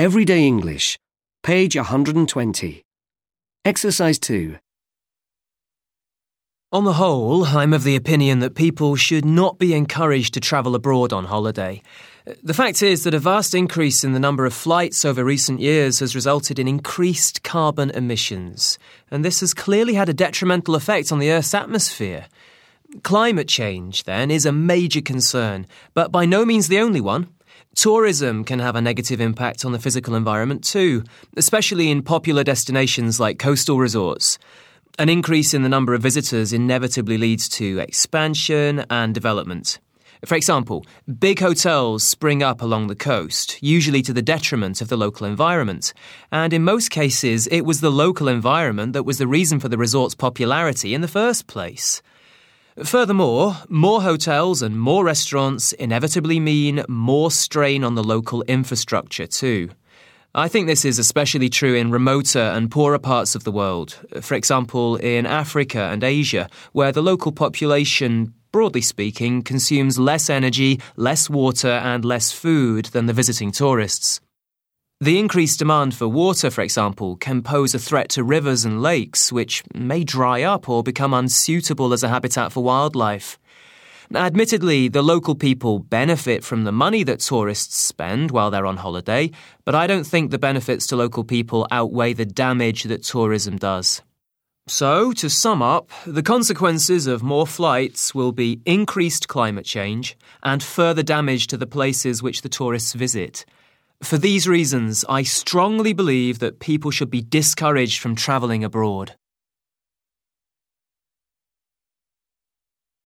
Everyday English, page 120. Exercise 2. On the whole, I'm of the opinion that people should not be encouraged to travel abroad on holiday. The fact is that a vast increase in the number of flights over recent years has resulted in increased carbon emissions, and this has clearly had a detrimental effect on the Earth's atmosphere. Climate change, then, is a major concern, but by no means the only one. Tourism can have a negative impact on the physical environment too, especially in popular destinations like coastal resorts. An increase in the number of visitors inevitably leads to expansion and development. For example, big hotels spring up along the coast, usually to the detriment of the local environment. And in most cases, it was the local environment that was the reason for the resort's popularity in the first place. Furthermore, more hotels and more restaurants inevitably mean more strain on the local infrastructure, too. I think this is especially true in remoter and poorer parts of the world. For example, in Africa and Asia, where the local population, broadly speaking, consumes less energy, less water, and less food than the visiting tourists. The increased demand for water, for example, can pose a threat to rivers and lakes, which may dry up or become unsuitable as a habitat for wildlife. Admittedly, the local people benefit from the money that tourists spend while they're on holiday, but I don't think the benefits to local people outweigh the damage that tourism does. So, to sum up, the consequences of more flights will be increased climate change and further damage to the places which the tourists visit. For these reasons, I strongly believe that people should be discouraged from travelling abroad.